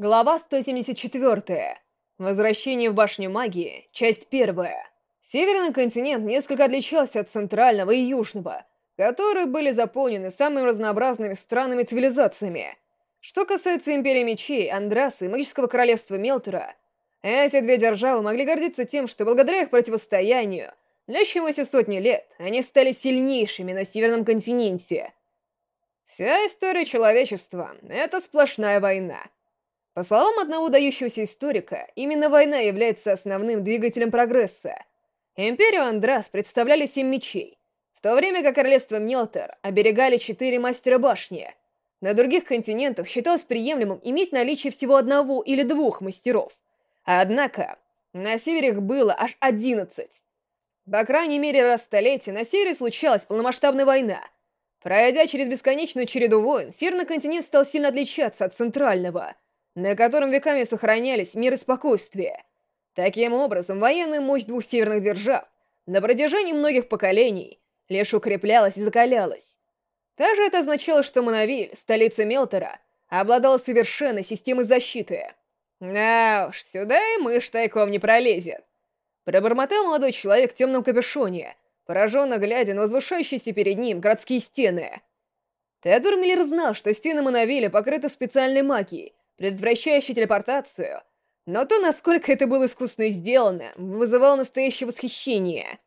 Глава 174. Возвращение в Башню Магии. Часть первая. Северный континент несколько отличался от центрального и южного, которые были заполнены самыми разнообразными странами цивилизациями. Что касается Империи Мечей, Андраса и Магического Королевства Мелтера, эти две державы могли гордиться тем, что благодаря их противостоянию, длящемуся сотни лет, они стали сильнейшими на Северном континенте. Вся история человечества — это сплошная война — по словам одного удающегося историка, именно война является основным двигателем прогресса. Империю Андрас представляли семь мечей, в то время как королевство Мелтер оберегали четыре мастера башни. На других континентах считалось приемлемым иметь наличие всего одного или двух мастеров. Однако, на севере их было аж одиннадцать. По крайней мере, раз в столетие на севере случалась полномасштабная война. Пройдя через бесконечную череду войн, северный континент стал сильно отличаться от центрального — на котором веками сохранялись мир и спокойствие. Таким образом, военная мощь двух северных держав на протяжении многих поколений лишь укреплялась и закалялась. Также это означало, что Монавиль, столица Мелтера, обладала совершенной системой защиты. «Да уж, сюда и мышь тайком не пролезет», — пробормотал молодой человек в темном капюшоне, пораженно глядя на возвышающиеся перед ним городские стены. Теодор Миллер знал, что стены Монавиля покрыты специальной магией, предотвращающий телепортацию, но то, насколько это было искусно сделано, вызывало настоящее восхищение.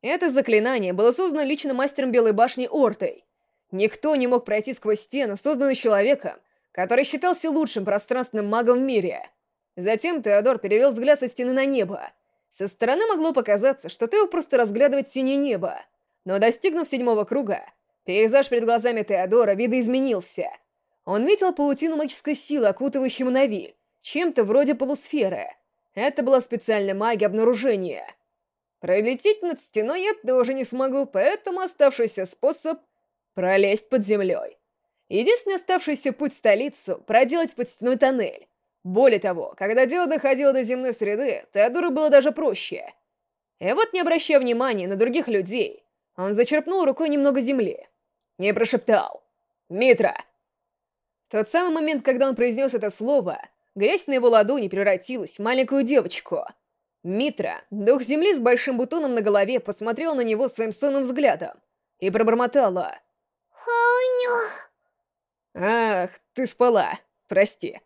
Это заклинание было создано лично мастером Белой Башни Ортой. Никто не мог пройти сквозь стену, созданную человеком, который считался лучшим пространственным магом в мире. Затем Теодор перевел взгляд со стены на небо. Со стороны могло показаться, что Тео просто разглядывает синее небо. Но достигнув седьмого круга, пейзаж перед глазами Теодора видоизменился — он видел паутину магической силы, окутывающую Навиль, чем-то вроде полусферы. Это была специальная магия обнаружения. Пролететь над стеной я тоже не смогу, поэтому оставшийся способ — пролезть под землей. Единственный оставшийся путь в столицу — проделать под стеной тоннель. Более того, когда дело доходило до земной среды, Теодору было даже проще. И вот, не обращая внимания на других людей, он зачерпнул рукой немного земли. И прошептал «Митра!» Тот самый момент, когда он произнес это слово, грязь на его ладони превратилась в маленькую девочку. Митра, дух земли с большим бутоном на голове, посмотрел на него своим сонным взглядом и пробормотала. «Ханя!» «Ах, ты спала. Прости».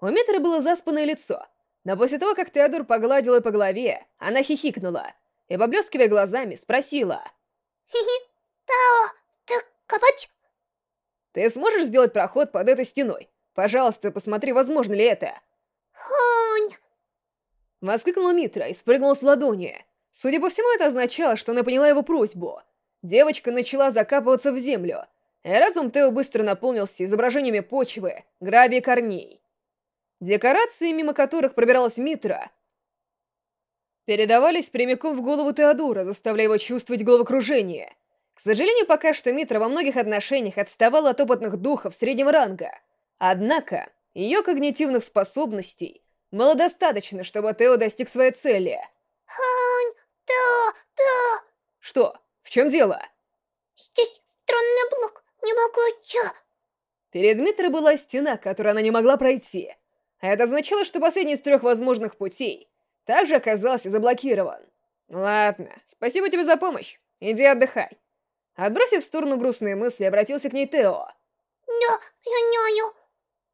У Митры было заспанное лицо, но после того, как Теодор погладил ее по голове, она хихикнула и, поблескивая глазами, спросила. «Хи-хи, Тао, ты копать?» Ты сможешь сделать проход под этой стеной? Пожалуйста, посмотри, возможно ли это. Хонь! Воскликнула Митра и спрыгнула с ладони. Судя по всему, это означало, что она поняла его просьбу. Девочка начала закапываться в землю, и разум Тео быстро наполнился изображениями почвы, гравия и корней. Декорации, мимо которых пробиралась Митра, передавались прямиком в голову Теодора, заставляя его чувствовать головокружение. К сожалению, пока что Митра во многих отношениях отставала от опытных духов среднего ранга. Однако, ее когнитивных способностей было достаточно, чтобы Тео достиг своей цели. Хань, да, да. Что? В чем дело? Здесь странный блок, не могу я. Перед Митрой была стена, которую она не могла пройти. Это означало, что последний из трех возможных путей также оказался заблокирован. Ладно, спасибо тебе за помощь. Иди отдыхай. Отбросив в сторону грустные мысли, обратился к ней Тео. «Да, я няю».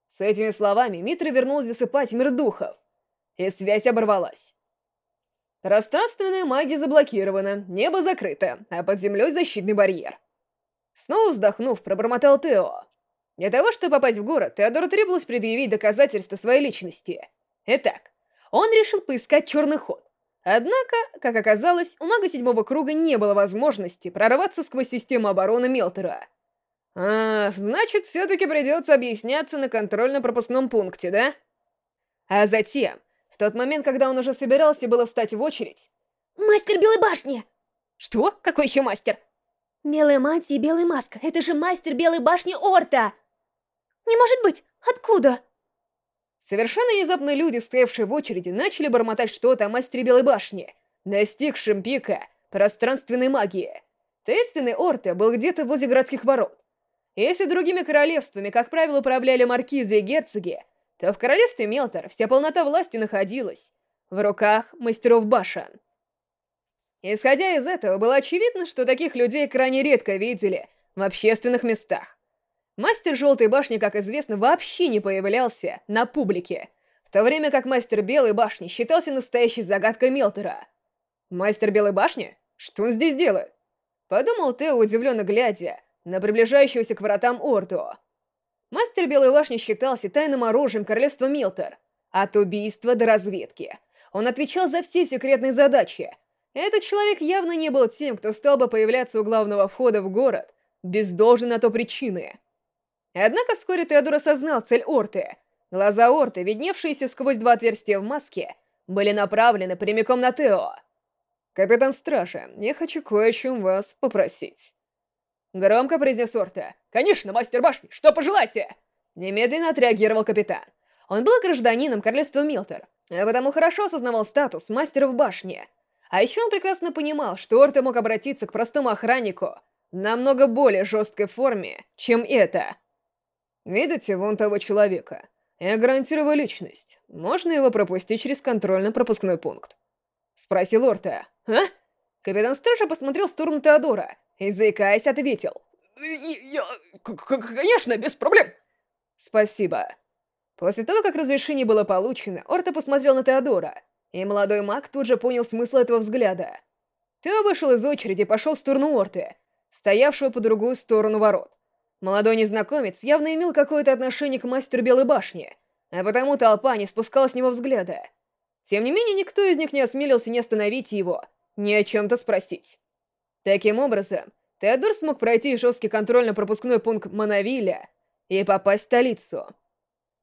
С этими словами Митра вернулась засыпать мир духов. И связь оборвалась. Пространственная магия заблокирована, небо закрыто, а под землей защитный барьер. Снова вздохнув, пробормотал Тео. Для того, чтобы попасть в город, Теодору требовалось предъявить доказательства своей личности. Итак, он решил поискать черный ход. Однако, как оказалось, у мага седьмого круга не было возможности прорваться сквозь систему обороны Мелтера. А, значит, все-таки придется объясняться на контрольно-пропускном пункте, да? А затем, в тот момент, когда он уже собирался было встать в очередь... «Мастер Белой Башни!» «Что? Какой еще мастер?» «Белая мантия и белая маска. Это же мастер Белой Башни Орта!» «Не может быть! Откуда?» Совершенно внезапно люди, стоявшие в очереди, начали бормотать что-то о мастере Белой Башни, достигшем пика пространственной магии. Таинственный Орте был где-то возле городских ворот. Если другими королевствами, как правило, управляли маркизы и герцоги, то в королевстве Мелтор вся полнота власти находилась в руках мастеров башен. Исходя из этого, было очевидно, что таких людей крайне редко видели в общественных местах. Мастер Желтой Башни, как известно, вообще не появлялся на публике, в то время как Мастер Белой Башни считался настоящей загадкой Мелтора. Мастер Белой Башни? Что он здесь делает? Подумал Тео, удивленно глядя на приближающегося к вратам Орду. Мастер Белой Башни считался тайным оружием королевства Милтер. От убийства до разведки. Он отвечал за все секретные задачи. Этот человек явно не был тем, кто стал бы появляться у главного входа в город без должной на то причины. Однако вскоре Теодор осознал цель Орты. Глаза Орты, видневшиеся сквозь два отверстия в маске, были направлены прямиком на Тео. «Капитан Стража, я хочу кое о чем вас попросить». Громко произнес Орта. «Конечно, мастер башни, что пожелаете?» Немедленно отреагировал капитан. Он был гражданином королевства Милтер, а потому хорошо осознавал статус мастера в башне. А еще он прекрасно понимал, что Орта мог обратиться к простому охраннику намного более жесткой форме, чем это. «Видите вон того человека? Я гарантирую личность. Можно его пропустить через контрольно-пропускной пункт?» Спросил Орта. «А?» Капитан Стража посмотрел в сторону Теодора и, заикаясь, ответил. «Я... конечно, без проблем!» «Спасибо». После того, как разрешение было получено, Орта посмотрел на Теодора, и молодой маг тут же понял смысл этого взгляда. Тео вышел из очереди и пошел в сторону Орты, стоявшего по другую сторону ворот. Молодой незнакомец явно имел какое-то отношение к мастеру Белой Башни, а потому толпа не спускала с него взгляда. Тем не менее, никто из них не осмелился не остановить его, ни о чем-то спросить. Таким образом, Теодор смог пройти жесткий контрольно-пропускной пункт Монавиля и попасть в столицу.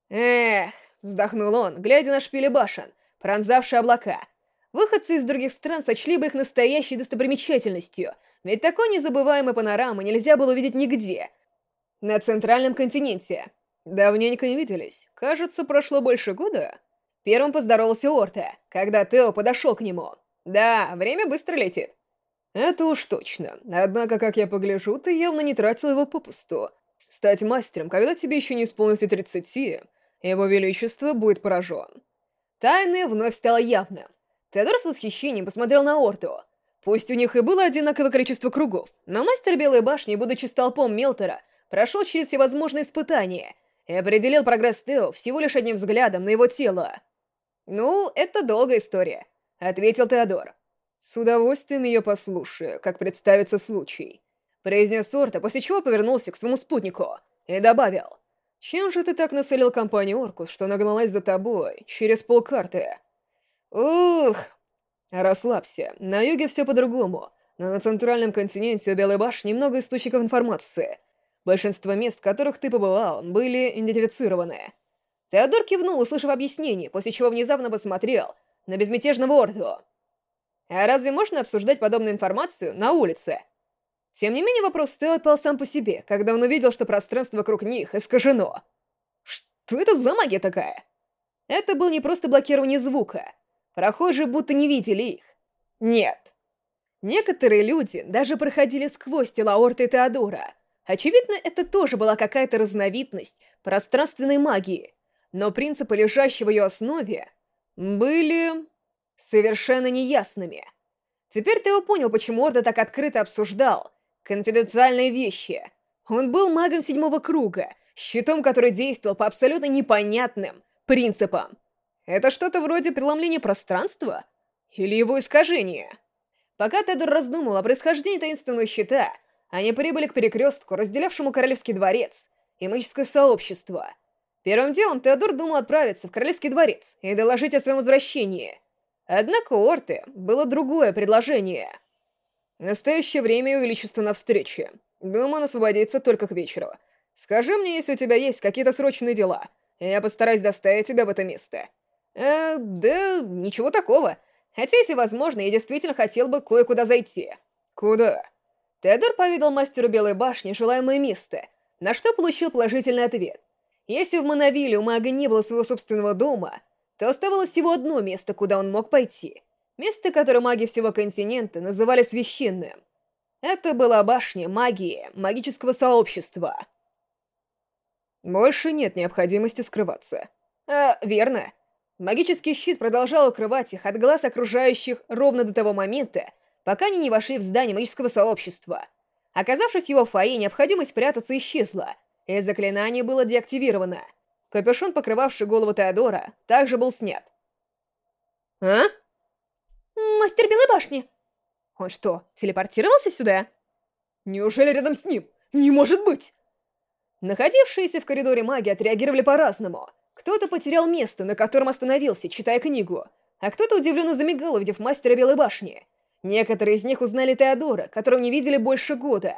«Эх», — вздохнул он, глядя на шпили башен, пронзавшие облака. Выходцы из других стран сочли бы их настоящей достопримечательностью, ведь такой незабываемой панорамы нельзя было увидеть нигде. На центральном континенте. Давненько не виделись. Кажется, прошло больше года. Первым поздоровался Орта, когда Тео подошел к нему. Да, время быстро летит. Это уж точно. Однако, как я погляжу, ты явно не тратил его попусту. Стать мастером, когда тебе еще не исполнится тридцати, его величество будет поражен. Тайное вновь стало явным. Теодор с восхищением посмотрел на Орту. Пусть у них и было одинаковое количество кругов, но мастер Белой Башни, будучи столпом Мелтера, прошел через всевозможные испытания и определил прогресс Тео всего лишь одним взглядом на его тело. «Ну, это долгая история», — ответил Теодор. «С удовольствием ее послушаю, как представится случай», — произнес Орта, после чего повернулся к своему спутнику и добавил. «Чем же ты так насолил компанию Оркус, что нагналась за тобой через полкарты?» «Ух!» «Расслабься, на юге все по-другому, но на центральном континенте у Белой Башни много источников информации. Большинство мест, в которых ты побывал, были идентифицированы». Теодор кивнул, услышав объяснение, после чего внезапно посмотрел на безмятежного Орду. А разве можно обсуждать подобную информацию на улице? Тем не менее, вопрос Тео отпал сам по себе, когда он увидел, что пространство вокруг них искажено. Что это за магия такая? Это был не просто блокирование звука. Прохожие будто не видели их. Нет. Некоторые люди даже проходили сквозь тела Орта и Теодора. Очевидно, это тоже была какая-то разновидность пространственной магии. Но принципы, лежащие в ее основе, были совершенно неясными. Теперь Тео понял, почему Орда так открыто обсуждал конфиденциальные вещи. Он был магом седьмого круга, щитом, который действовал по абсолютно непонятным принципам. Это что-то вроде преломления пространства? Или его искажения? Пока Тедор раздумывал о происхождении таинственного щита, они прибыли к перекрестку, разделявшему Королевский дворец и магическое сообщество. Первым делом Теодор думал отправиться в Королевский дворец и доложить о своем возвращении. Однако у Орты было другое предложение. Настоящее время увеличится на встрече. Думаю, он освободится только к вечеру. Скажи мне, если у тебя есть какие-то срочные дела. Я постараюсь доставить тебя в это место. Э, да, ничего такого. Хотя, если возможно, я действительно хотел бы кое-куда зайти. Куда? Теодор поведал мастеру Белой Башни желаемое место, на что получил положительный ответ. Если в Монавиле у мага не было своего собственного дома, то оставалось всего одно место, куда он мог пойти. Место, которое маги всего континента называли священным. Это была башня магии, магического сообщества. Больше нет необходимости скрываться. Э, верно. Магический щит продолжал укрывать их от глаз окружающих ровно до того момента, пока они не вошли в здание магического сообщества. Оказавшись в его фойе, необходимость прятаться исчезла, и заклинание было деактивировано. Капюшон, покрывавший голову Теодора, также был снят. «А?» «Мастер Белой Башни!» «Он что, телепортировался сюда?» «Неужели рядом с ним? Не может быть!» Находившиеся в коридоре маги отреагировали по-разному. Кто-то потерял место, на котором остановился, читая книгу, а кто-то удивленно замигал, увидев мастера Белой Башни. Некоторые из них узнали Теодора, которого не видели больше года.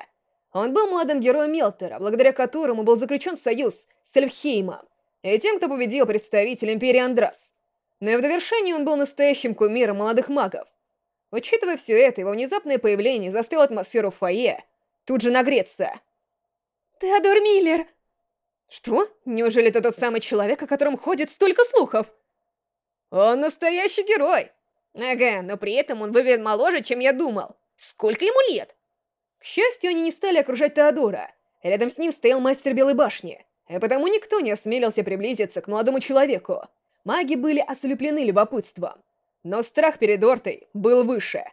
Он был молодым героем Мелтера, благодаря которому был заключен союз с Эльфхеймом и тем, кто победил представитель Империи Андрас. Но и в довершении он был настоящим кумиром молодых магов. Учитывая все это, его внезапное появление заставило атмосферу в фойе тут же нагреться. «Теодор Миллер!» «Что? Неужели это тот самый человек, о котором ходит столько слухов?» «Он настоящий герой!» «Ага, но при этом он выглядит моложе, чем я думал. Сколько ему лет?» К счастью, они не стали окружать Теодора. Рядом с ним стоял мастер Белой Башни, и потому никто не осмелился приблизиться к молодому человеку. Маги были ослеплены любопытством. Но страх перед Ортой был выше.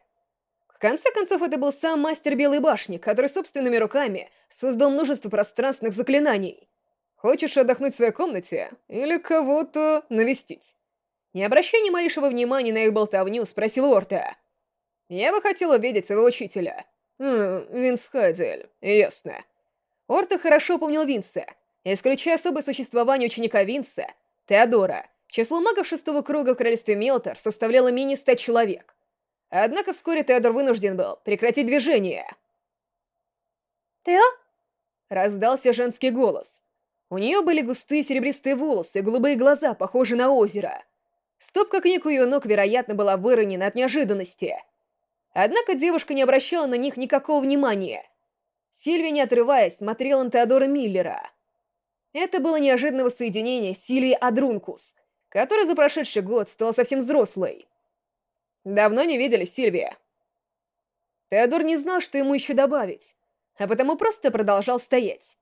В конце концов, это был сам мастер Белой Башни, который собственными руками создал множество пространственных заклинаний. Хочешь отдохнуть в своей комнате? Или кого-то навестить? Не обращая ни малейшего внимания на их болтовню, спросил Орта. «Я бы хотела видеть своего учителя». «Хм, Винс Хайдель, ясно». Орта хорошо помнил Винса. Исключая особое существование ученика Винса, Теодора, число магов шестого круга в королевстве Мелтор составляло менее ста человек. Однако вскоре Теодор вынужден был прекратить движение. «Тео?» Раздался женский голос. У нее были густые серебристые волосы и голубые глаза, похожие на озеро. Стопка книг у ее ног, вероятно, была выронена от неожиданности. Однако девушка не обращала на них никакого внимания. Сильвия, не отрываясь, смотрела на Теодора Миллера. Это было неожиданное соединение Сильвии Адрункус, которая за прошедший год стала совсем взрослой. Давно не видели Сильвия. Теодор не знал, что ему еще добавить, а потому просто продолжал стоять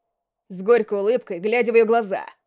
с горькой улыбкой, глядя в ее глаза —